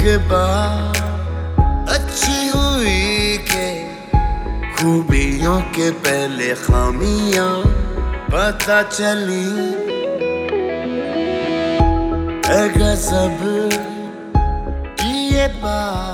एक बात अच्छी हुई के खूबियों के पहले खामियाँ पता चली। अगर सब ये बात।